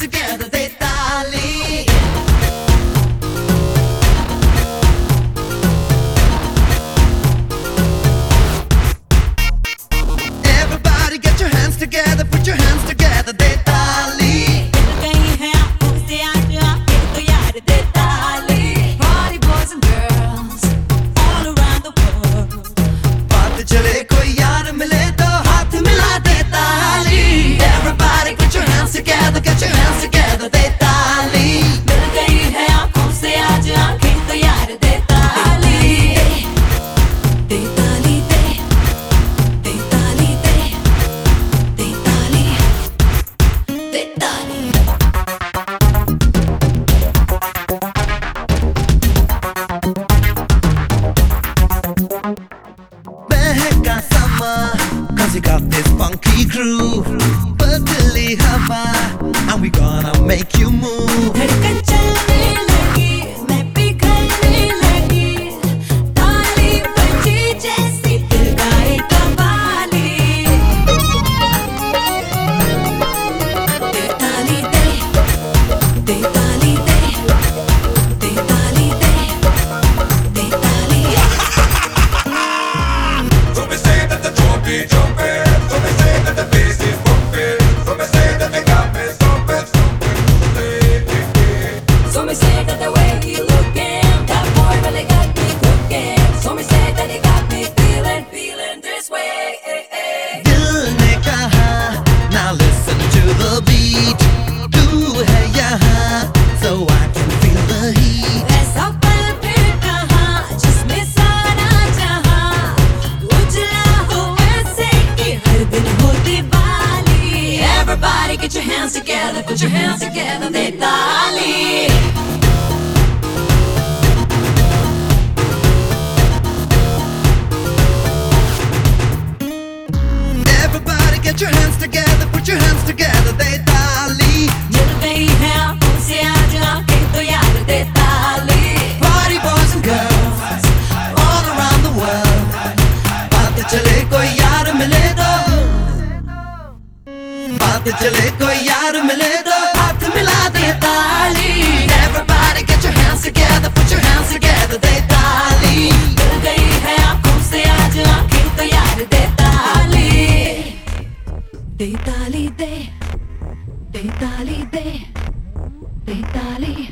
together. crew. hands together, put your hands together, they dali. Everybody get your hands together, put your hands together, they साथ चले, कोई यार मिले तो हाथ मिला दे ताली। Everybody get your hands together, put your hands together, दे ताली। मिल गई है आँखों से आज आखिर तो यार दे ताली। दे ताली दे दे ताली दे दे ताली।